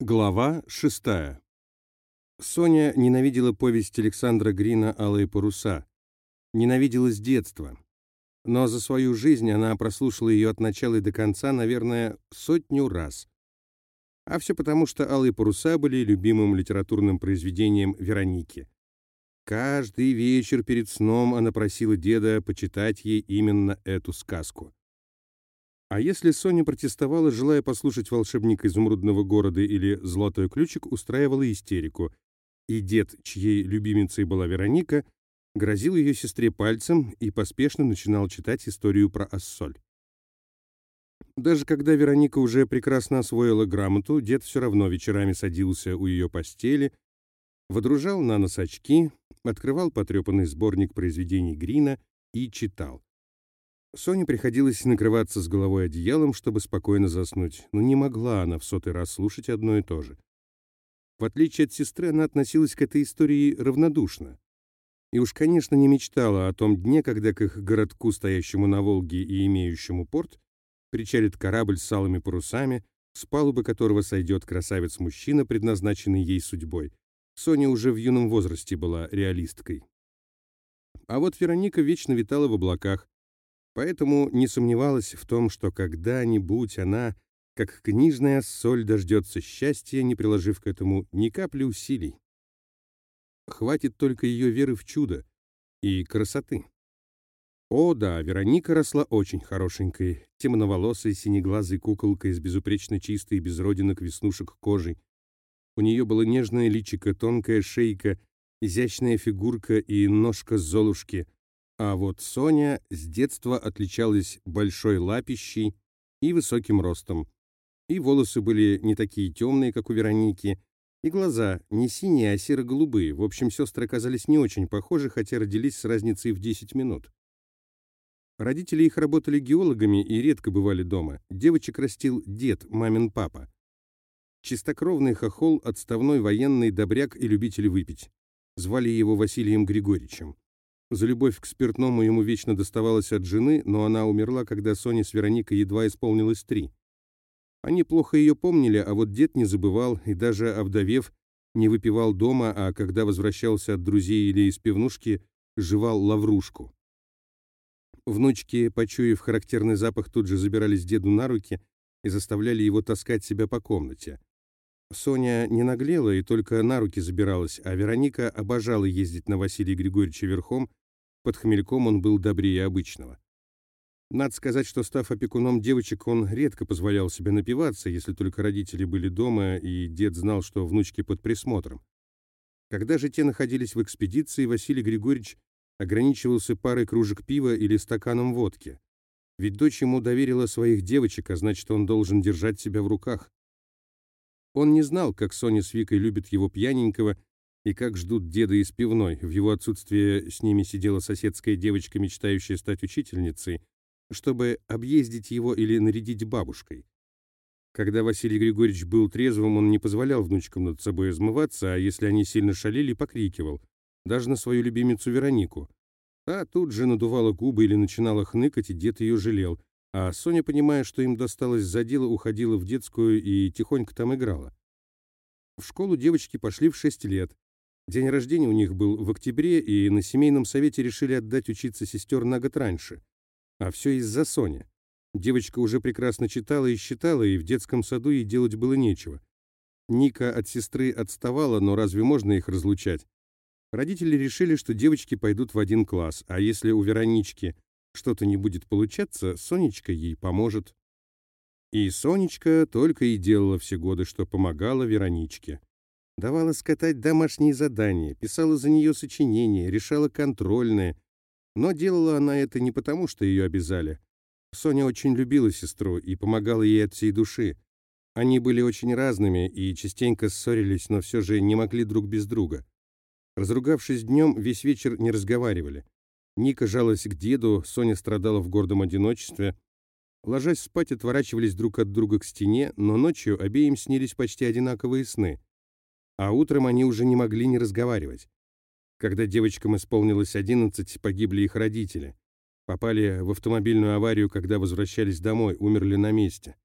Глава шестая. Соня ненавидела повесть Александра Грина «Алые паруса». Ненавидела с детства. Но за свою жизнь она прослушала ее от начала и до конца, наверное, сотню раз. А все потому, что «Алые паруса» были любимым литературным произведением Вероники. Каждый вечер перед сном она просила деда почитать ей именно эту сказку. А если Соня протестовала, желая послушать волшебника изумрудного города или золотой ключик, устраивала истерику. И дед, чьей любимицей была Вероника, грозил ее сестре пальцем и поспешно начинал читать историю про Ассоль. Даже когда Вероника уже прекрасно освоила грамоту, дед все равно вечерами садился у ее постели, водружал на нос очки, открывал потрепанный сборник произведений Грина и читал. Соне приходилось накрываться с головой одеялом, чтобы спокойно заснуть, но не могла она в сотый раз слушать одно и то же. В отличие от сестры, она относилась к этой истории равнодушно. И уж, конечно, не мечтала о том дне, когда к их городку, стоящему на Волге и имеющему порт, причалит корабль с алыми парусами, с палубы которого сойдет красавец-мужчина, предназначенный ей судьбой. Соня уже в юном возрасте была реалисткой. А вот Вероника вечно витала в облаках, поэтому не сомневалась в том, что когда-нибудь она, как книжная соль, дождется счастья, не приложив к этому ни капли усилий. Хватит только ее веры в чудо и красоты. О, да, Вероника росла очень хорошенькой, темноволосой, синеглазой куколкой с безупречно чистой, без родинок веснушек кожей. У нее было нежное личико, тонкая шейка, изящная фигурка и ножка Золушки — а вот Соня с детства отличалась большой лапищей и высоким ростом. И волосы были не такие темные, как у Вероники, и глаза не синие, а серо-голубые. В общем, сестры оказались не очень похожи, хотя родились с разницей в 10 минут. Родители их работали геологами и редко бывали дома. Девочек растил дед, мамин папа. Чистокровный хохол, отставной военный, добряк и любитель выпить. Звали его Василием Григорьевичем. За любовь к спиртному ему вечно доставалось от жены, но она умерла, когда Соне с Вероникой едва исполнилось три. Они плохо ее помнили, а вот дед не забывал и даже овдовев, не выпивал дома, а когда возвращался от друзей или из пивнушки, жевал лаврушку. Внучки, почуяв характерный запах, тут же забирались деду на руки и заставляли его таскать себя по комнате. Соня не наглела и только на руки забиралась, а Вероника обожала ездить на Василия Григорьевича верхом, под хмельком он был добрее обычного. Надо сказать, что, став опекуном девочек, он редко позволял себе напиваться, если только родители были дома, и дед знал, что внучки под присмотром. Когда же те находились в экспедиции, Василий Григорьевич ограничивался парой кружек пива или стаканом водки. Ведь дочь ему доверила своих девочек, а значит, он должен держать себя в руках. Он не знал, как Соня с Викой любят его пьяненького и как ждут деда из пивной. В его отсутствие с ними сидела соседская девочка, мечтающая стать учительницей, чтобы объездить его или нарядить бабушкой. Когда Василий Григорьевич был трезвым, он не позволял внучкам над собой измываться, а если они сильно шалили, покрикивал, даже на свою любимицу Веронику. А тут же надувала губы или начинала хныкать, и дед ее жалел, а Соня, понимая, что им досталось за дело, уходила в детскую и тихонько там играла. В школу девочки пошли в 6 лет. День рождения у них был в октябре, и на семейном совете решили отдать учиться сестер на год раньше. А все из-за Сони. Девочка уже прекрасно читала и считала, и в детском саду ей делать было нечего. Ника от сестры отставала, но разве можно их разлучать? Родители решили, что девочки пойдут в один класс, а если у Веронички что-то не будет получаться, Сонечка ей поможет. И Сонечка только и делала все годы, что помогала Вероничке. Давала скатать домашние задания, писала за нее сочинения, решала контрольные. Но делала она это не потому, что ее обязали. Соня очень любила сестру и помогала ей от всей души. Они были очень разными и частенько ссорились, но все же не могли друг без друга. Разругавшись днем, весь вечер не разговаривали. Ника жалась к деду, Соня страдала в гордом одиночестве. Ложась спать, отворачивались друг от друга к стене, но ночью обеим снились почти одинаковые сны. А утром они уже не могли не разговаривать. Когда девочкам исполнилось одиннадцать, погибли их родители. Попали в автомобильную аварию, когда возвращались домой, умерли на месте.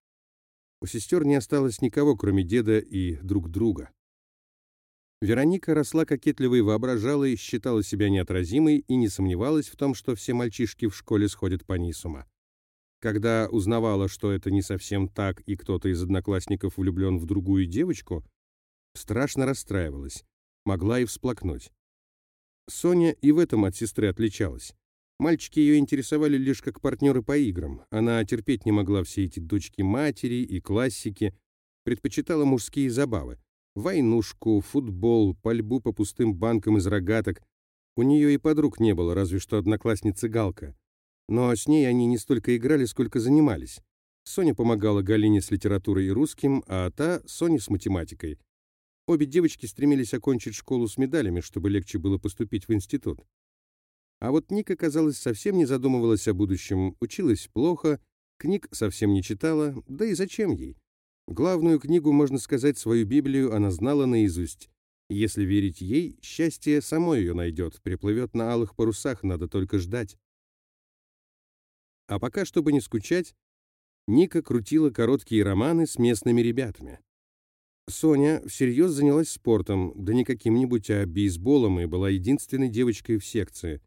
У сестер не осталось никого, кроме деда и друг друга. Вероника росла кокетливой, воображала и считала себя неотразимой и не сомневалась в том, что все мальчишки в школе сходят по ней с ума. Когда узнавала, что это не совсем так и кто-то из одноклассников влюблен в другую девочку, страшно расстраивалась, могла и всплакнуть. Соня и в этом от сестры отличалась. Мальчики ее интересовали лишь как партнеры по играм. Она терпеть не могла все эти дочки матери и классики, предпочитала мужские забавы. Войнушку, футбол, пальбу по пустым банкам из рогаток. У нее и подруг не было, разве что одноклассница Галка. Но с ней они не столько играли, сколько занимались. Соня помогала Галине с литературой и русским, а та — Соне с математикой. Обе девочки стремились окончить школу с медалями, чтобы легче было поступить в институт. А вот Ника, казалось, совсем не задумывалась о будущем, училась плохо, книг совсем не читала, да и зачем ей? Главную книгу, можно сказать, свою Библию она знала наизусть. Если верить ей, счастье само ее найдет, приплывет на алых парусах, надо только ждать. А пока, чтобы не скучать, Ника крутила короткие романы с местными ребятами. Соня всерьез занялась спортом, да не каким-нибудь, а бейсболом, и была единственной девочкой в секции.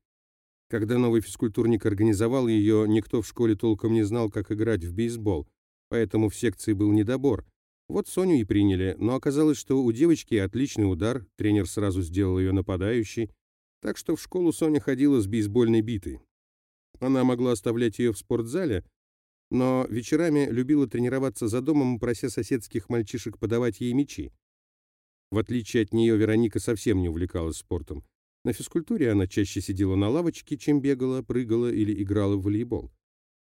Когда новый физкультурник организовал ее, никто в школе толком не знал, как играть в бейсбол, поэтому в секции был недобор. Вот Соню и приняли, но оказалось, что у девочки отличный удар, тренер сразу сделал ее нападающей, так что в школу Соня ходила с бейсбольной битой. Она могла оставлять ее в спортзале, но вечерами любила тренироваться за домом, прося соседских мальчишек подавать ей мячи. В отличие от нее, Вероника совсем не увлекалась спортом. На физкультуре она чаще сидела на лавочке, чем бегала, прыгала или играла в волейбол.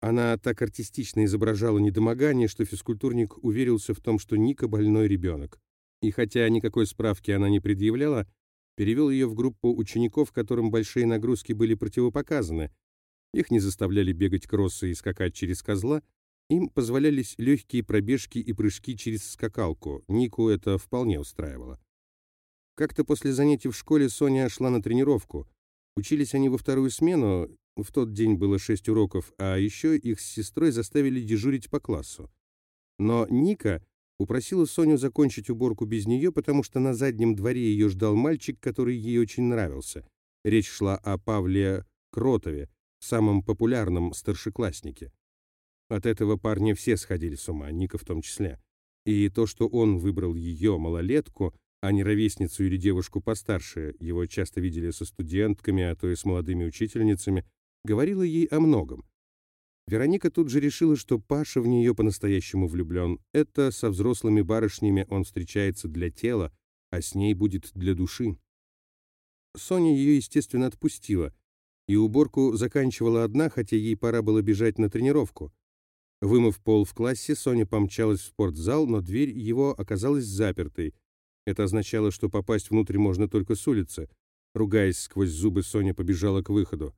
Она так артистично изображала недомогание, что физкультурник уверился в том, что Ника больной ребенок. И хотя никакой справки она не предъявляла, перевел ее в группу учеников, которым большие нагрузки были противопоказаны, их не заставляли бегать кроссы и скакать через козла, им позволялись легкие пробежки и прыжки через скакалку. Нику это вполне устраивало. Как-то после занятий в школе Соня шла на тренировку. Учились они во вторую смену, в тот день было шесть уроков, а еще их с сестрой заставили дежурить по классу. Но Ника упросила Соню закончить уборку без нее, потому что на заднем дворе ее ждал мальчик, который ей очень нравился. Речь шла о Павле Кротове, самом популярном старшекласснике. От этого парня все сходили с ума, Ника в том числе. И то, что он выбрал ее, малолетку, а не ровесницу или девушку постарше, его часто видели со студентками, а то и с молодыми учительницами, говорило ей о многом. Вероника тут же решила, что Паша в нее по-настоящему влюблен. Это со взрослыми барышнями он встречается для тела, а с ней будет для души. Соня ее, естественно, отпустила, и уборку заканчивала одна, хотя ей пора было бежать на тренировку. Вымыв пол в классе, Соня помчалась в спортзал, но дверь его оказалась запертой. Это означало, что попасть внутрь можно только с улицы. Ругаясь сквозь зубы, Соня побежала к выходу.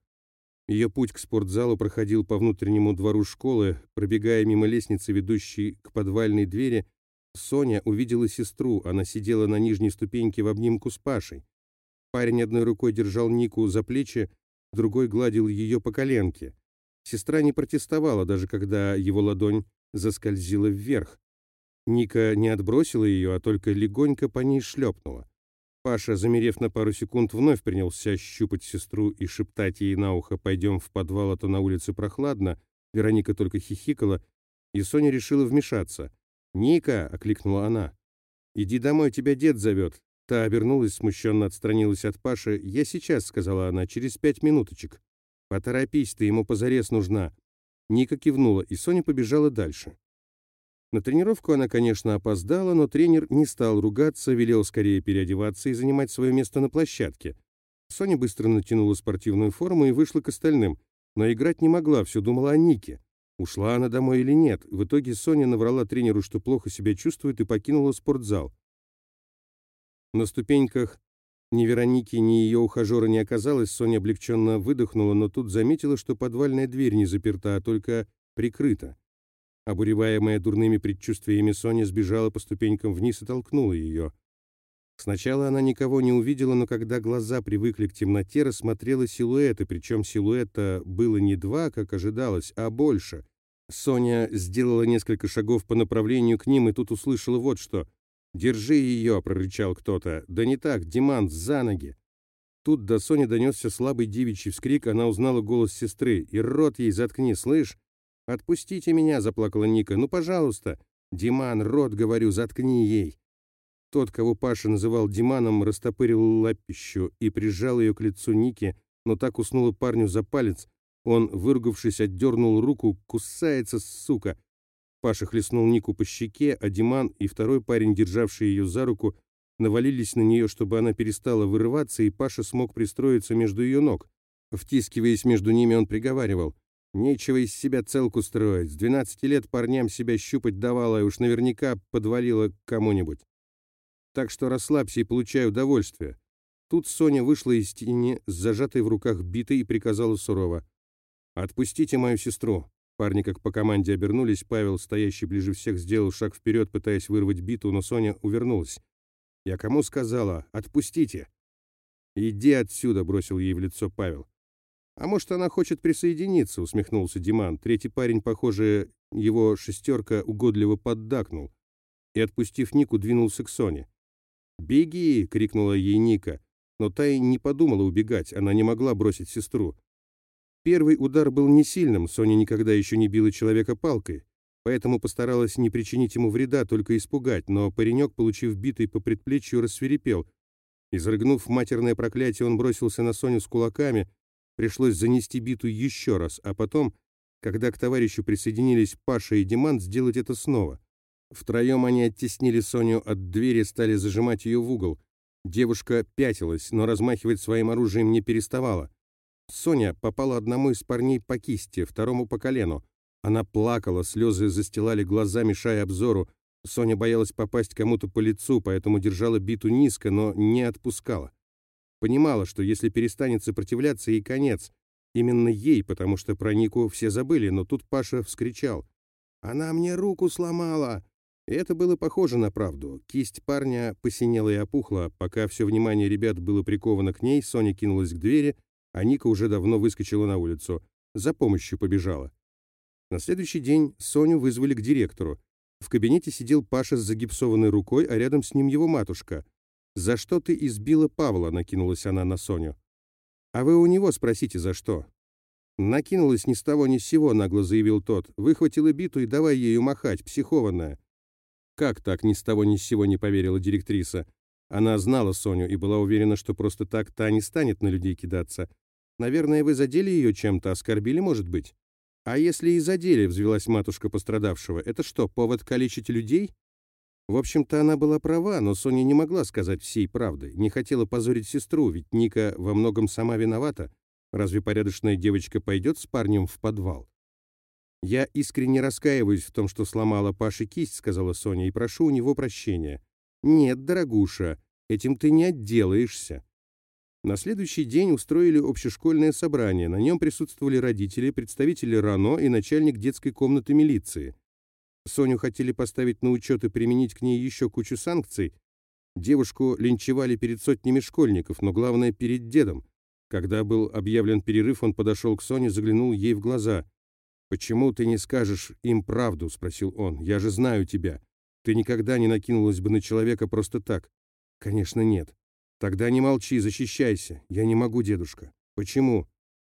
Ее путь к спортзалу проходил по внутреннему двору школы. Пробегая мимо лестницы, ведущей к подвальной двери, Соня увидела сестру. Она сидела на нижней ступеньке в обнимку с Пашей. Парень одной рукой держал Нику за плечи, другой гладил ее по коленке. Сестра не протестовала, даже когда его ладонь заскользила вверх. Ника не отбросила ее, а только легонько по ней шлепнула. Паша, замерев на пару секунд, вновь принялся щупать сестру и шептать ей на ухо «пойдем в подвал, а то на улице прохладно». Вероника только хихикала, и Соня решила вмешаться. «Ника!» — окликнула она. «Иди домой, тебя дед зовет. Та обернулась, смущенно отстранилась от Паши. «Я сейчас», — сказала она, — «через пять минуточек». «Поторопись, ты ему позарез нужна». Ника кивнула, и Соня побежала дальше. На тренировку она, конечно, опоздала, но тренер не стал ругаться, велел скорее переодеваться и занимать свое место на площадке. Соня быстро натянула спортивную форму и вышла к остальным, но играть не могла, все думала о Нике. Ушла она домой или нет. В итоге Соня наврала тренеру, что плохо себя чувствует, и покинула спортзал. На ступеньках ни Вероники, ни ее ухажера не оказалось, Соня облегченно выдохнула, но тут заметила, что подвальная дверь не заперта, а только прикрыта. Обуреваемая дурными предчувствиями, Соня сбежала по ступенькам вниз и толкнула ее. Сначала она никого не увидела, но когда глаза привыкли к темноте, рассмотрела силуэты, причем силуэта было не два, как ожидалось, а больше. Соня сделала несколько шагов по направлению к ним и тут услышала вот что. «Держи ее!» — прорычал кто-то. «Да не так, Диман, за ноги!» Тут до Сони донесся слабый девичий вскрик, она узнала голос сестры. «И рот ей заткни, слышь?» «Отпустите меня!» — заплакала Ника. «Ну, пожалуйста!» «Диман, рот, говорю, заткни ей!» Тот, кого Паша называл Диманом, растопырил лапищу и прижал ее к лицу Ники, но так уснула парню за палец. Он, выругавшись, отдернул руку. «Кусается, сука!» Паша хлестнул Нику по щеке, а Диман и второй парень, державший ее за руку, навалились на нее, чтобы она перестала вырываться, и Паша смог пристроиться между ее ног. Втискиваясь между ними, он приговаривал. «Нечего из себя целку строить. С 12 лет парням себя щупать давала, и уж наверняка подвалила кому-нибудь. Так что расслабься и получай удовольствие. Тут Соня вышла из тени с зажатой в руках битой и приказала сурово. «Отпустите мою сестру». Парни как по команде обернулись, Павел, стоящий ближе всех, сделал шаг вперед, пытаясь вырвать биту, но Соня увернулась. «Я кому сказала? Отпустите!» «Иди отсюда!» — бросил ей в лицо Павел. «А может, она хочет присоединиться?» — усмехнулся Диман. Третий парень, похоже, его шестерка угодливо поддакнул и, отпустив Нику, двинулся к Соне. «Беги!» — крикнула ей Ника, но та и не подумала убегать, она не могла бросить сестру. Первый удар был не сильным, Соня никогда еще не била человека палкой, поэтому постаралась не причинить ему вреда, только испугать, но паренек, получив битой по предплечью, рассверепел. Изрыгнув матерное проклятие, он бросился на Соню с кулаками, пришлось занести биту еще раз, а потом, когда к товарищу присоединились Паша и Диман, сделать это снова. Втроем они оттеснили Соню от двери, стали зажимать ее в угол. Девушка пятилась, но размахивать своим оружием не переставала. Соня попала одному из парней по кисти, второму по колену. Она плакала, слезы застилали глаза, мешая обзору. Соня боялась попасть кому-то по лицу, поэтому держала биту низко, но не отпускала. Понимала, что если перестанет сопротивляться, ей конец. Именно ей, потому что про Нику все забыли, но тут Паша вскричал. «Она мне руку сломала!» это было похоже на правду. Кисть парня посинела и опухла. Пока все внимание ребят было приковано к ней, Соня кинулась к двери, а Ника уже давно выскочила на улицу. За помощью побежала. На следующий день Соню вызвали к директору. В кабинете сидел Паша с загипсованной рукой, а рядом с ним его матушка. «За что ты избила Павла?» — накинулась она на Соню. «А вы у него спросите, за что?» «Накинулась ни с того ни с сего», — нагло заявил тот. «Выхватила биту и давай ею махать, психованная». Как так ни с того ни с сего не поверила директриса? Она знала Соню и была уверена, что просто так та не станет на людей кидаться. Наверное, вы задели ее чем-то, оскорбили, может быть? А если и задели, взвелась матушка пострадавшего, это что, повод калечить людей? В общем-то, она была права, но Соня не могла сказать всей правды, не хотела позорить сестру, ведь Ника во многом сама виновата. Разве порядочная девочка пойдет с парнем в подвал? «Я искренне раскаиваюсь в том, что сломала Паше кисть», — сказала Соня, — «и прошу у него прощения». «Нет, дорогуша, этим ты не отделаешься». На следующий день устроили общешкольное собрание. На нем присутствовали родители, представители РАНО и начальник детской комнаты милиции. Соню хотели поставить на учет и применить к ней еще кучу санкций. Девушку линчевали перед сотнями школьников, но главное, перед дедом. Когда был объявлен перерыв, он подошел к Соне, заглянул ей в глаза. «Почему ты не скажешь им правду?» — спросил он. «Я же знаю тебя. Ты никогда не накинулась бы на человека просто так». «Конечно, нет». «Тогда не молчи, защищайся. Я не могу, дедушка». «Почему?»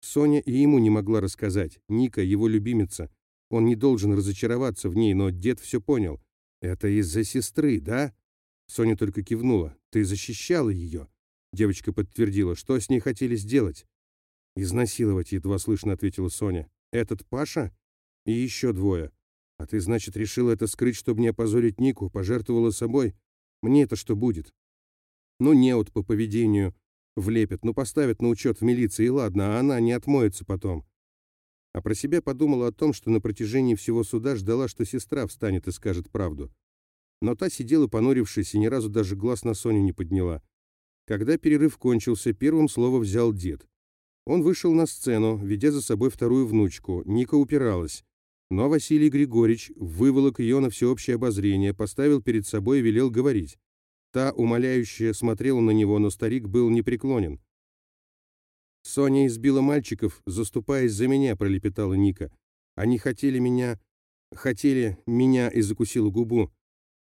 Соня и ему не могла рассказать. Ника — его любимица. Он не должен разочароваться в ней, но дед все понял. «Это из-за сестры, да?» Соня только кивнула. «Ты защищала ее?» Девочка подтвердила. «Что с ней хотели сделать?» «Изнасиловать», — едва слышно ответила Соня. Этот Паша? И еще двое. А ты, значит, решила это скрыть, чтобы не опозорить Нику, пожертвовала собой? Мне это что будет? Ну, неуд по поведению влепят, ну, поставят на учет в милиции, и ладно, а она не отмоется потом. А про себя подумала о том, что на протяжении всего суда ждала, что сестра встанет и скажет правду. Но та сидела, понурившись, и ни разу даже глаз на Соню не подняла. Когда перерыв кончился, первым слово взял дед. Он вышел на сцену, ведя за собой вторую внучку. Ника упиралась. Но Василий Григорьевич выволок ее на всеобщее обозрение, поставил перед собой и велел говорить. Та, умоляющая, смотрела на него, но старик был непреклонен. «Соня избила мальчиков, заступаясь за меня», — пролепетала Ника. Они хотели меня... Хотели меня и закусила губу.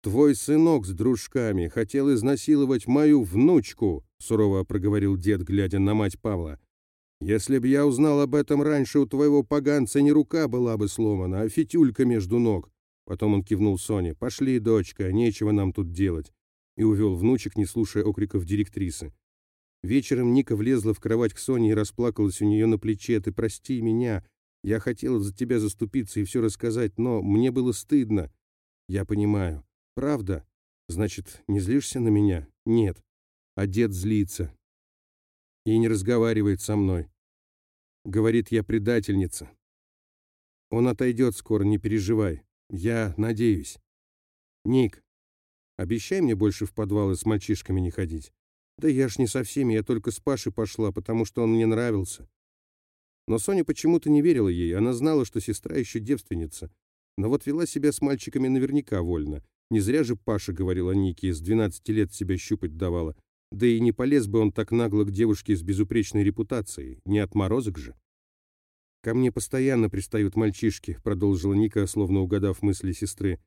«Твой сынок с дружками хотел изнасиловать мою внучку», сурово проговорил дед, глядя на мать Павла. «Если б я узнал об этом раньше, у твоего поганца не рука была бы сломана, а фитюлька между ног». Потом он кивнул Соне. «Пошли, дочка, нечего нам тут делать». И увел внучек, не слушая окриков директрисы. Вечером Ника влезла в кровать к Соне и расплакалась у нее на плече. «Ты прости меня. Я хотела за тебя заступиться и все рассказать, но мне было стыдно». «Я понимаю. Правда? Значит, не злишься на меня?» «Нет». А дед злится. И не разговаривает со мной. Говорит, я предательница. Он отойдет скоро, не переживай. Я надеюсь. Ник, обещай мне больше в подвалы с мальчишками не ходить. Да я ж не со всеми, я только с Пашей пошла, потому что он мне нравился. Но Соня почему-то не верила ей, она знала, что сестра еще девственница. Но вот вела себя с мальчиками наверняка вольно. Не зря же Паша говорил о Нике, с 12 лет себя щупать давала. Да и не полез бы он так нагло к девушке с безупречной репутацией, не отморозок же. «Ко мне постоянно пристают мальчишки», — продолжила Ника, словно угадав мысли сестры.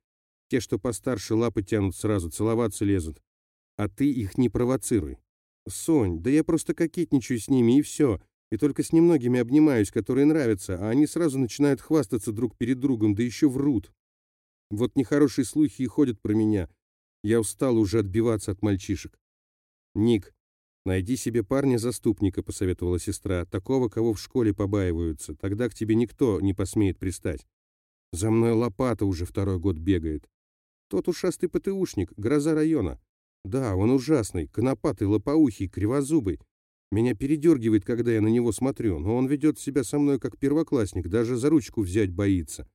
«Те, что постарше, лапы тянут сразу, целоваться лезут а ты их не провоцируй. Сонь, да я просто кокетничаю с ними, и все. И только с немногими обнимаюсь, которые нравятся, а они сразу начинают хвастаться друг перед другом, да еще врут. Вот нехорошие слухи и ходят про меня. Я устал уже отбиваться от мальчишек. Ник, найди себе парня-заступника, посоветовала сестра, такого, кого в школе побаиваются. Тогда к тебе никто не посмеет пристать. За мной лопата уже второй год бегает. Тот ушастый ПТУшник, гроза района. Да, он ужасный, конопатый, лопоухий, кривозубый. Меня передергивает, когда я на него смотрю, но он ведет себя со мной как первоклассник, даже за ручку взять боится.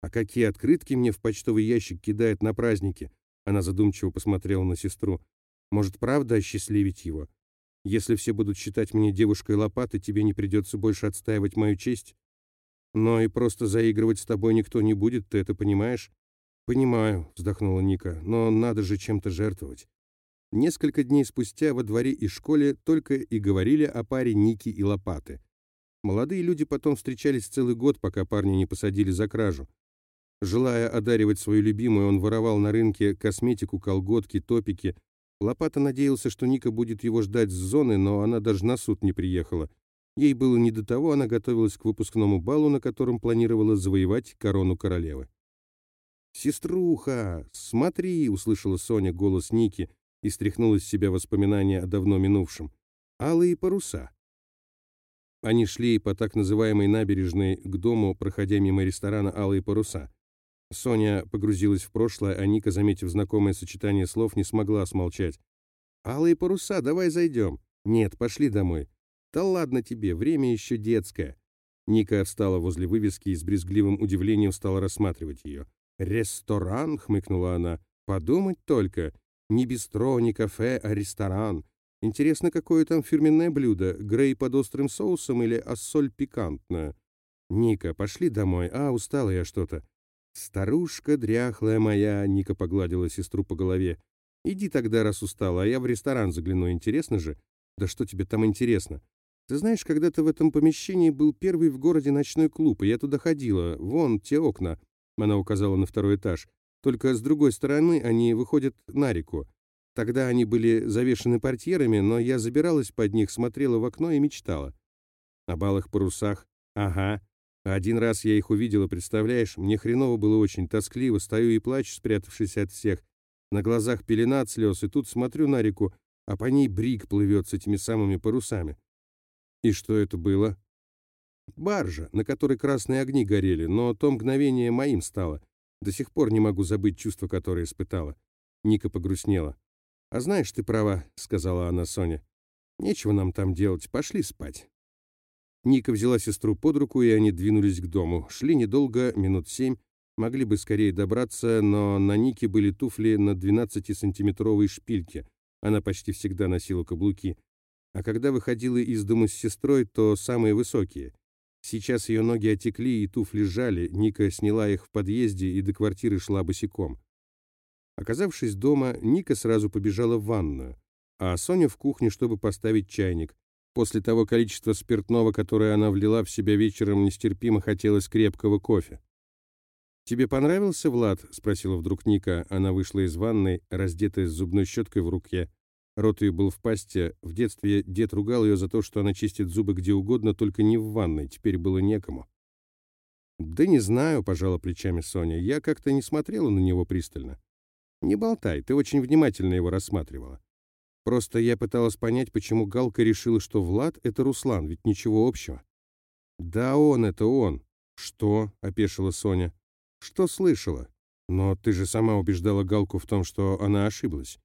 А какие открытки мне в почтовый ящик кидает на праздники? Она задумчиво посмотрела на сестру. Может, правда осчастливить его? Если все будут считать меня девушкой лопаты, тебе не придется больше отстаивать мою честь? Но и просто заигрывать с тобой никто не будет, ты это понимаешь? «Понимаю», — вздохнула Ника, — «но надо же чем-то жертвовать». Несколько дней спустя во дворе и школе только и говорили о паре Ники и Лопаты. Молодые люди потом встречались целый год, пока парня не посадили за кражу. Желая одаривать свою любимую, он воровал на рынке косметику, колготки, топики. Лопата надеялся, что Ника будет его ждать с зоны, но она даже на суд не приехала. Ей было не до того, она готовилась к выпускному балу, на котором планировала завоевать корону королевы. «Сеструха, смотри!» — услышала Соня голос Ники — и стряхнул из себя воспоминания о давно минувшем. Алые паруса. Они шли по так называемой набережной к дому, проходя мимо ресторана «Алые паруса». Соня погрузилась в прошлое, а Ника, заметив знакомое сочетание слов, не смогла смолчать. «Алые паруса, давай зайдем». «Нет, пошли домой». «Да ладно тебе, время еще детское». Ника встала возле вывески и с брезгливым удивлением стала рассматривать ее. «Ресторан?» — хмыкнула она. «Подумать только. Не бистро, не кафе, а ресторан. Интересно, какое там фирменное блюдо? Грей под острым соусом или ассоль пикантная? Ника, пошли домой. А, устала я что-то. Старушка дряхлая моя, Ника погладила сестру по голове. Иди тогда, раз устала, а я в ресторан загляну. Интересно же? Да что тебе там интересно? Ты знаешь, когда-то в этом помещении был первый в городе ночной клуб, и я туда ходила. Вон те окна. Она указала на второй этаж. Только с другой стороны они выходят на реку. Тогда они были завешены портьерами, но я забиралась под них, смотрела в окно и мечтала. О балых парусах. Ага. Один раз я их увидела, представляешь? Мне хреново было очень тоскливо, стою и плачу, спрятавшись от всех. На глазах пелена от слез, и тут смотрю на реку, а по ней брик плывет с этими самыми парусами. И что это было? Баржа, на которой красные огни горели, но то мгновение моим стало. До сих пор не могу забыть чувство, которое испытала. Ника погрустнела. «А знаешь, ты права», — сказала она Соне. «Нечего нам там делать, пошли спать». Ника взяла сестру под руку, и они двинулись к дому. Шли недолго, минут семь. Могли бы скорее добраться, но на Нике были туфли на 12-сантиметровой шпильке. Она почти всегда носила каблуки. А когда выходила из дома с сестрой, то самые высокие. Сейчас ее ноги отекли и туфли сжали, Ника сняла их в подъезде и до квартиры шла босиком. Оказавшись дома, Ника сразу побежала в ванную, а Соня в кухню, чтобы поставить чайник. После того количества спиртного, которое она влила в себя вечером, нестерпимо хотелось крепкого кофе. «Тебе понравился Влад?» — спросила вдруг Ника. Она вышла из ванной, раздетая с зубной щеткой в руке. Рот был в пасте. В детстве дед ругал ее за то, что она чистит зубы где угодно, только не в ванной. Теперь было некому. «Да не знаю», — пожала плечами Соня. «Я как-то не смотрела на него пристально». «Не болтай, ты очень внимательно его рассматривала. Просто я пыталась понять, почему Галка решила, что Влад — это Руслан, ведь ничего общего». «Да он, это он». «Что?» — опешила Соня. «Что слышала? Но ты же сама убеждала Галку в том, что она ошиблась».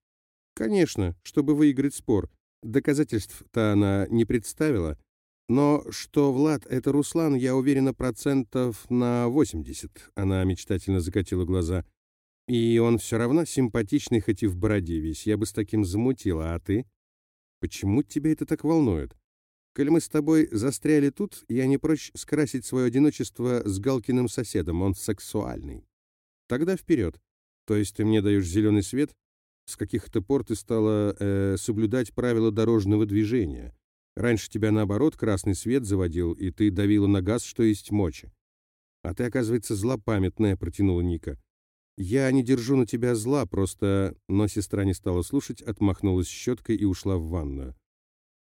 «Конечно, чтобы выиграть спор. Доказательств-то она не представила. Но что Влад — это Руслан, я уверена процентов на 80». Она мечтательно закатила глаза. «И он все равно симпатичный, хоть и в бороде весь. Я бы с таким замутила, а ты?» «Почему тебя это так волнует?» Коль мы с тобой застряли тут, я не прочь скрасить свое одиночество с Галкиным соседом, он сексуальный. Тогда вперед. То есть ты мне даешь зеленый свет? С каких-то пор ты стала э, соблюдать правила дорожного движения. Раньше тебя, наоборот, красный свет заводил, и ты давила на газ, что есть мочи. А ты, оказывается, злопамятная, протянула Ника. Я не держу на тебя зла, просто... Но сестра не стала слушать, отмахнулась щеткой и ушла в ванную.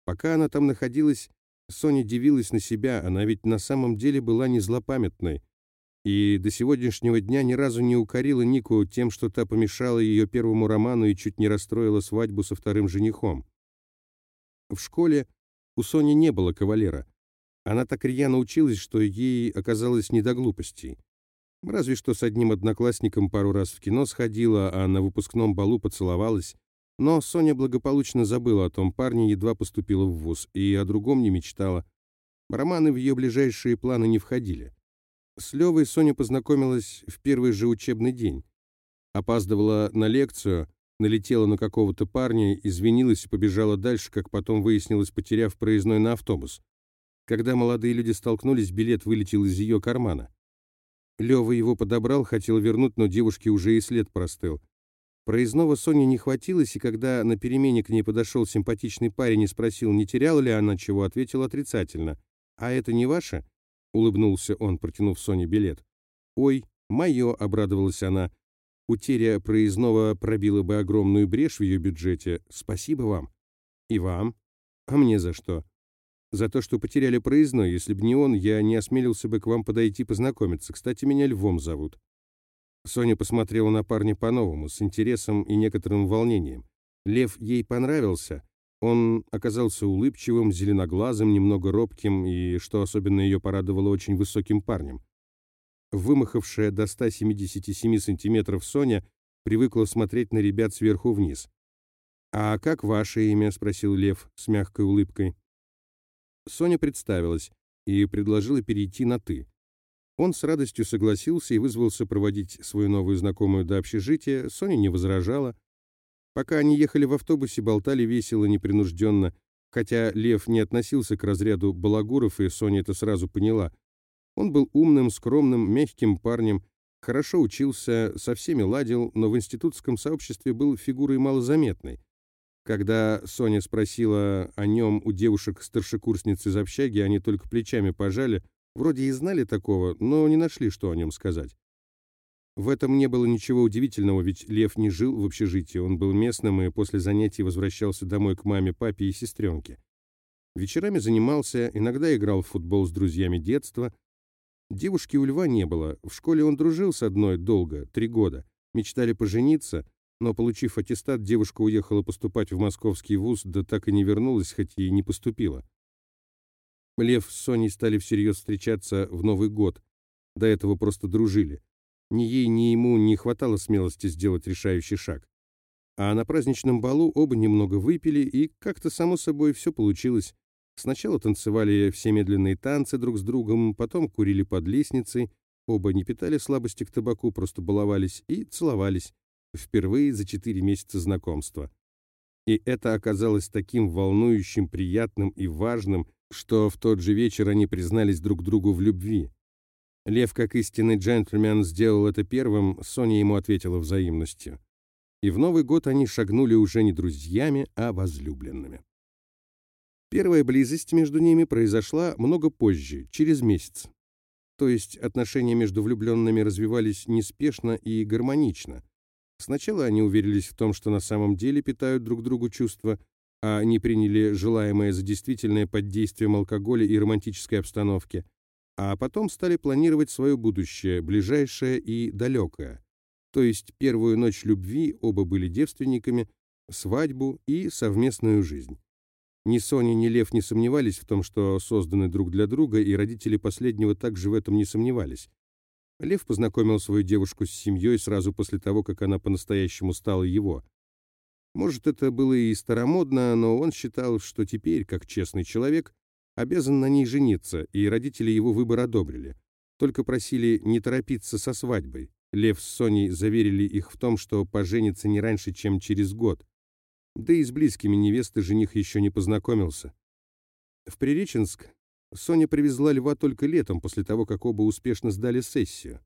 Пока она там находилась, Соня дивилась на себя, она ведь на самом деле была не злопамятной. И до сегодняшнего дня ни разу не укорила Нику тем, что та помешала ее первому роману и чуть не расстроила свадьбу со вторым женихом. В школе у Сони не было кавалера. Она так рьяно училась, что ей оказалось не до глупостей. Разве что с одним одноклассником пару раз в кино сходила, а на выпускном балу поцеловалась. Но Соня благополучно забыла о том парне, едва поступила в вуз, и о другом не мечтала. Романы в ее ближайшие планы не входили. С Левой Соня познакомилась в первый же учебный день. Опаздывала на лекцию, налетела на какого-то парня, извинилась и побежала дальше, как потом выяснилось, потеряв проездной на автобус. Когда молодые люди столкнулись, билет вылетел из ее кармана. Лева его подобрал, хотел вернуть, но девушке уже и след простыл. Проездного Соне не хватилось, и когда на перемене к ней подошел симпатичный парень и спросил, не теряла ли она чего, ответил отрицательно. «А это не ваше?» — улыбнулся он, протянув Соне билет. «Ой, мое!» — обрадовалась она. Утеря проездного пробила бы огромную брешь в ее бюджете. Спасибо вам. И вам. А мне за что? За то, что потеряли проездной. Если бы не он, я не осмелился бы к вам подойти познакомиться. Кстати, меня Львом зовут. Соня посмотрела на парня по-новому, с интересом и некоторым волнением. Лев ей понравился. Он оказался улыбчивым, зеленоглазым, немного робким и, что особенно ее порадовало, очень высоким парнем. Вымахавшая до 177 сантиметров Соня привыкла смотреть на ребят сверху вниз. «А как ваше имя?» — спросил Лев с мягкой улыбкой. Соня представилась и предложила перейти на «ты». Он с радостью согласился и вызвался проводить свою новую знакомую до общежития. Соня не возражала. Пока они ехали в автобусе, болтали весело, непринужденно. Хотя Лев не относился к разряду балагуров, и Соня это сразу поняла. Он был умным, скромным, мягким парнем, хорошо учился, со всеми ладил, но в институтском сообществе был фигурой малозаметной. Когда Соня спросила о нем у девушек-старшекурсниц из общаги, они только плечами пожали – Вроде и знали такого, но не нашли, что о нем сказать. В этом не было ничего удивительного, ведь Лев не жил в общежитии, он был местным и после занятий возвращался домой к маме, папе и сестренке. Вечерами занимался, иногда играл в футбол с друзьями детства. Девушки у Льва не было, в школе он дружил с одной долго, три года. Мечтали пожениться, но, получив аттестат, девушка уехала поступать в московский вуз, да так и не вернулась, хоть и не поступила. Лев с Соней стали всерьез встречаться в Новый год. До этого просто дружили. Ни ей, ни ему не хватало смелости сделать решающий шаг. А на праздничном балу оба немного выпили, и как-то само собой все получилось. Сначала танцевали все медленные танцы друг с другом, потом курили под лестницей, оба не питали слабости к табаку, просто баловались и целовались. Впервые за четыре месяца знакомства. И это оказалось таким волнующим, приятным и важным, что в тот же вечер они признались друг другу в любви. Лев, как истинный джентльмен, сделал это первым, Соня ему ответила взаимностью. И в Новый год они шагнули уже не друзьями, а возлюбленными. Первая близость между ними произошла много позже, через месяц. То есть отношения между влюбленными развивались неспешно и гармонично. Сначала они уверились в том, что на самом деле питают друг другу чувства, а не приняли желаемое за действительное под действием алкоголя и романтической обстановки, а потом стали планировать свое будущее, ближайшее и далекое. То есть первую ночь любви оба были девственниками, свадьбу и совместную жизнь. Ни Соня, ни Лев не сомневались в том, что созданы друг для друга, и родители последнего также в этом не сомневались. Лев познакомил свою девушку с семьей сразу после того, как она по-настоящему стала его. Может, это было и старомодно, но он считал, что теперь, как честный человек, обязан на ней жениться, и родители его выбор одобрили. Только просили не торопиться со свадьбой. Лев с Соней заверили их в том, что поженятся не раньше, чем через год. Да и с близкими невесты жених еще не познакомился. В Приреченск Соня привезла льва только летом, после того, как оба успешно сдали сессию.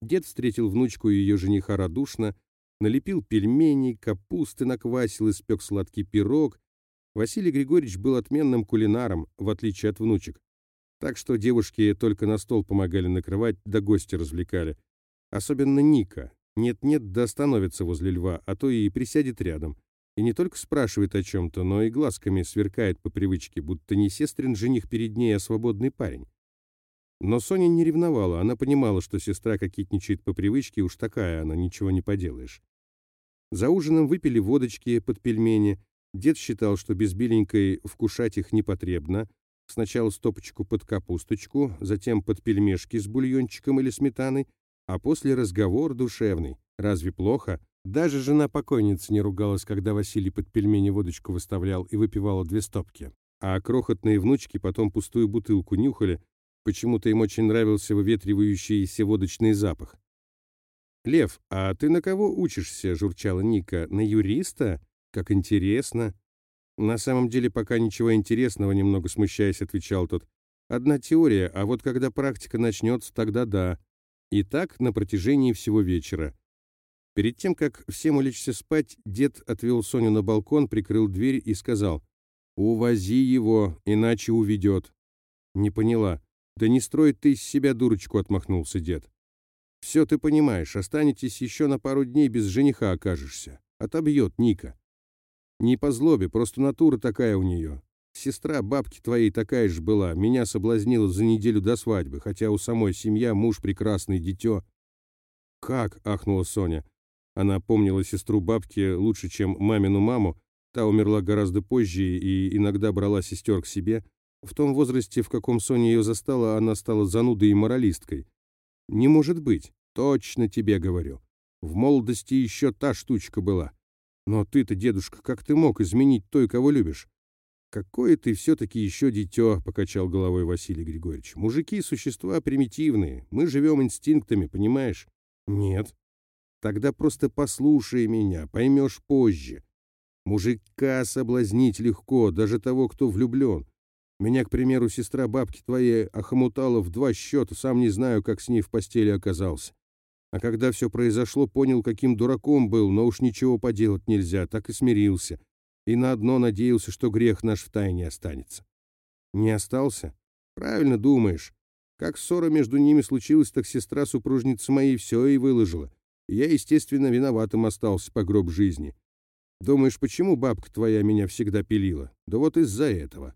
Дед встретил внучку и ее жениха радушно, налепил пельмени, капусты наквасил, испек сладкий пирог. Василий Григорьевич был отменным кулинаром, в отличие от внучек. Так что девушки только на стол помогали накрывать, да гости развлекали. Особенно Ника. Нет-нет, да остановится возле льва, а то и присядет рядом. И не только спрашивает о чем-то, но и глазками сверкает по привычке, будто не сестрин жених перед ней, а свободный парень. Но Соня не ревновала, она понимала, что сестра кокетничает по привычке, уж такая она, ничего не поделаешь. За ужином выпили водочки под пельмени. Дед считал, что без беленькой вкушать их непотребно. Сначала стопочку под капусточку, затем под пельмешки с бульончиком или сметаной, а после разговор душевный. Разве плохо? Даже жена покойницы не ругалась, когда Василий под пельмени водочку выставлял и выпивала две стопки. А крохотные внучки потом пустую бутылку нюхали, почему-то им очень нравился выветривающийся водочный запах. «Лев, а ты на кого учишься?» — журчала Ника. «На юриста? Как интересно!» «На самом деле пока ничего интересного», — немного смущаясь, отвечал тот. «Одна теория, а вот когда практика начнется, тогда да. И так на протяжении всего вечера. Перед тем, как всем улечься спать, дед отвел Соню на балкон, прикрыл дверь и сказал, «Увози его, иначе уведет». Не поняла. «Да не строй ты из себя дурочку», — отмахнулся дед. «Все ты понимаешь, останетесь еще на пару дней без жениха окажешься. Отобьет Ника. Не по злобе, просто натура такая у нее. Сестра бабки твоей такая же была, меня соблазнила за неделю до свадьбы, хотя у самой семья, муж прекрасный, дитё». «Как?» — ахнула Соня. Она помнила сестру бабки лучше, чем мамину маму, та умерла гораздо позже и иногда брала сестер к себе. В том возрасте, в каком Соня ее застала, она стала занудой и моралисткой. «Не может быть, точно тебе говорю. В молодости еще та штучка была. Но ты-то, дедушка, как ты мог изменить той, кого любишь?» «Какое ты все-таки еще дитё», — покачал головой Василий Григорьевич. «Мужики — существа примитивные. Мы живем инстинктами, понимаешь?» «Нет», Тогда просто послушай меня, поймешь позже. Мужика соблазнить легко, даже того, кто влюблен. Меня, к примеру, сестра бабки твоей охомутала в два счета, сам не знаю, как с ней в постели оказался. А когда все произошло, понял, каким дураком был, но уж ничего поделать нельзя, так и смирился. И на одно надеялся, что грех наш в тайне останется. Не остался? Правильно думаешь. Как ссора между ними случилась, так сестра супружница моей все и выложила. Я, естественно, виноватым остался по гроб жизни. Думаешь, почему бабка твоя меня всегда пилила? Да вот из-за этого.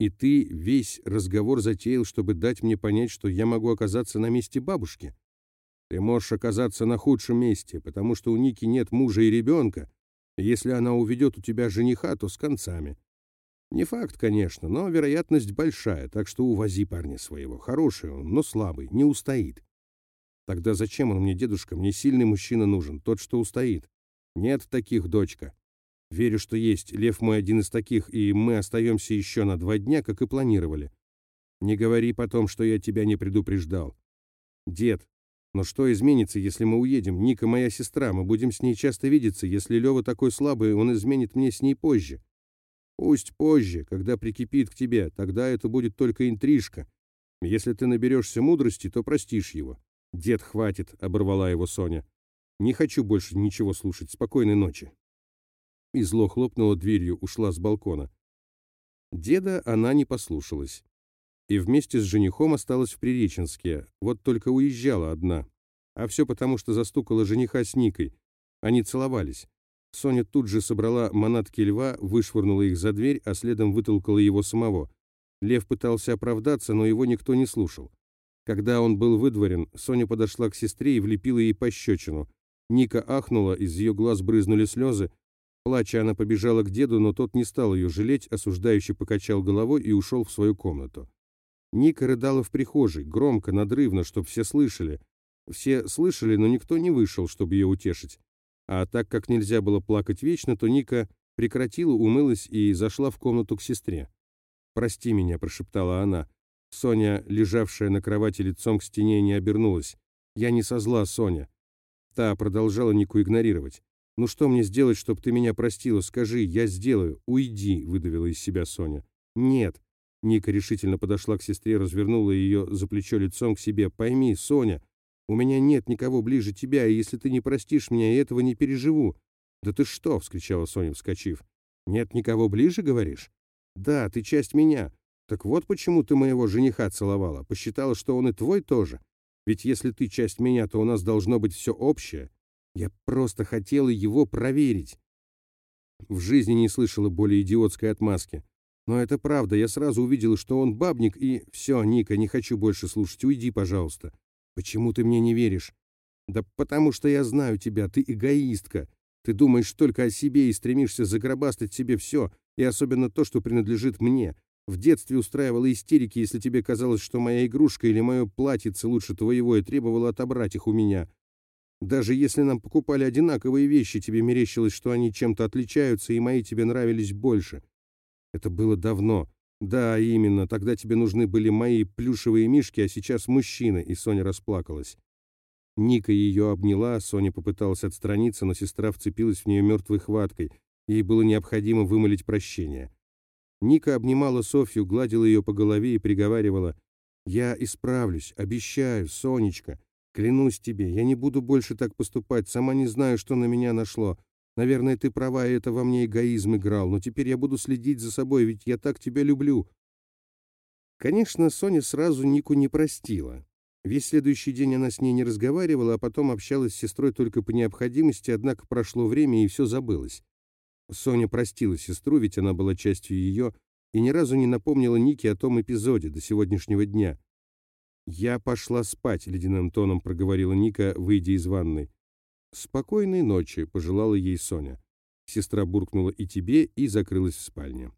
И ты весь разговор затеял, чтобы дать мне понять, что я могу оказаться на месте бабушки? Ты можешь оказаться на худшем месте, потому что у Ники нет мужа и ребенка. Если она уведет у тебя жениха, то с концами. Не факт, конечно, но вероятность большая, так что увози парня своего. Хороший он, но слабый, не устоит. Тогда зачем он мне, дедушка? Мне сильный мужчина нужен, тот, что устоит. Нет таких, дочка. Верю, что есть. Лев мой один из таких, и мы остаемся еще на два дня, как и планировали. Не говори потом, что я тебя не предупреждал. Дед, но что изменится, если мы уедем? Ника моя сестра, мы будем с ней часто видеться. Если Лева такой слабый, он изменит мне с ней позже. Пусть позже, когда прикипит к тебе, тогда это будет только интрижка. Если ты наберешься мудрости, то простишь его. «Дед, хватит!» — оборвала его Соня. «Не хочу больше ничего слушать. Спокойной ночи!» И зло хлопнула дверью, ушла с балкона. Деда она не послушалась. И вместе с женихом осталась в Приреченске, вот только уезжала одна. А все потому, что застукала жениха с Никой. Они целовались. Соня тут же собрала манатки льва, вышвырнула их за дверь, а следом вытолкала его самого. Лев пытался оправдаться, но его никто не слушал. Когда он был выдворен, Соня подошла к сестре и влепила ей пощечину. Ника ахнула, из ее глаз брызнули слезы. Плача, она побежала к деду, но тот не стал ее жалеть, осуждающе покачал головой и ушел в свою комнату. Ника рыдала в прихожей, громко, надрывно, чтобы все слышали. Все слышали, но никто не вышел, чтобы ее утешить. А так как нельзя было плакать вечно, то Ника прекратила, умылась и зашла в комнату к сестре. «Прости меня», — прошептала она. Соня, лежавшая на кровати лицом к стене, не обернулась. «Я не со зла, Соня». Та продолжала Нику игнорировать. «Ну что мне сделать, чтобы ты меня простила? Скажи, я сделаю. Уйди», — выдавила из себя Соня. «Нет». Ника решительно подошла к сестре, развернула ее за плечо лицом к себе. «Пойми, Соня, у меня нет никого ближе тебя, и если ты не простишь меня, я этого не переживу». «Да ты что?» — вскричала Соня, вскочив. «Нет никого ближе, говоришь?» «Да, ты часть меня. Так вот почему ты моего жениха целовала. Посчитала, что он и твой тоже. Ведь если ты часть меня, то у нас должно быть все общее. Я просто хотела его проверить». В жизни не слышала более идиотской отмазки. Но это правда, я сразу увидела, что он бабник, и... Все, Ника, не хочу больше слушать, уйди, пожалуйста. Почему ты мне не веришь? Да потому что я знаю тебя, ты эгоистка. Ты думаешь только о себе и стремишься загробастать себе все, и особенно то, что принадлежит мне. В детстве устраивала истерики, если тебе казалось, что моя игрушка или мое платьице лучше твоего, и требовала отобрать их у меня. Даже если нам покупали одинаковые вещи, тебе мерещилось, что они чем-то отличаются, и мои тебе нравились больше. Это было давно. «Да, именно, тогда тебе нужны были мои плюшевые мишки, а сейчас мужчины», и Соня расплакалась. Ника ее обняла, Соня попыталась отстраниться, но сестра вцепилась в нее мертвой хваткой. Ей было необходимо вымолить прощение. Ника обнимала Софью, гладила ее по голове и приговаривала, «Я исправлюсь, обещаю, Сонечка, клянусь тебе, я не буду больше так поступать, сама не знаю, что на меня нашло. Наверное, ты права, и это во мне эгоизм играл, но теперь я буду следить за собой, ведь я так тебя люблю». Конечно, Соня сразу Нику не простила. Весь следующий день она с ней не разговаривала, а потом общалась с сестрой только по необходимости, однако прошло время, и все забылось. Соня простила сестру, ведь она была частью ее, и ни разу не напомнила Нике о том эпизоде до сегодняшнего дня. «Я пошла спать», — ледяным тоном проговорила Ника, выйдя из ванной. «Спокойной ночи», — пожелала ей Соня. Сестра буркнула и тебе, и закрылась в спальне.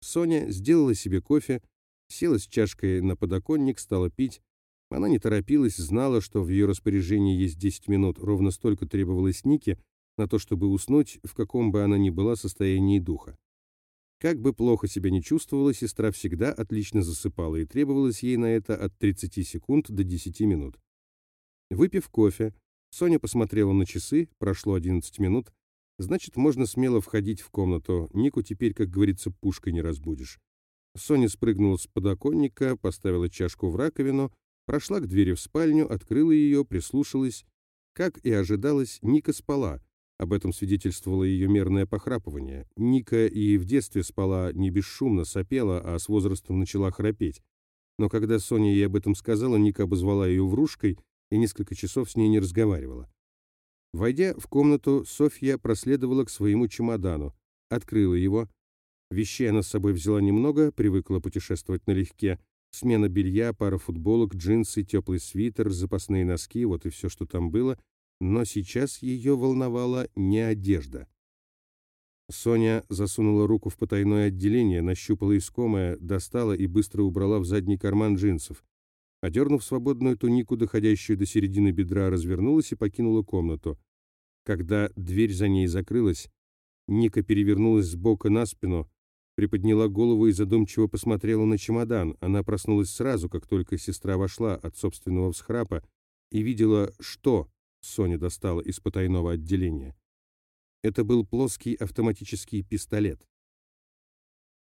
Соня сделала себе кофе, села с чашкой на подоконник, стала пить. Она не торопилась, знала, что в ее распоряжении есть 10 минут, ровно столько требовалось Нике на то, чтобы уснуть, в каком бы она ни была состоянии духа. Как бы плохо себя не чувствовала, сестра всегда отлично засыпала, и требовалось ей на это от 30 секунд до 10 минут. Выпив кофе, Соня посмотрела на часы, прошло 11 минут. Значит, можно смело входить в комнату. Нику теперь, как говорится, пушкой не разбудишь. Соня спрыгнула с подоконника, поставила чашку в раковину, прошла к двери в спальню, открыла ее, прислушалась. Как и ожидалось, Ника спала. Об этом свидетельствовало ее мерное похрапывание. Ника и в детстве спала не бесшумно, сопела, а с возрастом начала храпеть. Но когда Соня ей об этом сказала, Ника обозвала ее врушкой и несколько часов с ней не разговаривала. Войдя в комнату, Софья проследовала к своему чемодану, открыла его. Вещей она с собой взяла немного, привыкла путешествовать налегке. Смена белья, пара футболок, джинсы, теплый свитер, запасные носки, вот и все, что там было. Но сейчас ее волновала не одежда. Соня засунула руку в потайное отделение, нащупала искомое, достала и быстро убрала в задний карман джинсов. Одернув свободную тунику, доходящую до середины бедра, развернулась и покинула комнату. Когда дверь за ней закрылась, Ника перевернулась с бока на спину, приподняла голову и задумчиво посмотрела на чемодан. Она проснулась сразу, как только сестра вошла от собственного всхрапа и видела, что Соня достала из потайного отделения. Это был плоский автоматический пистолет.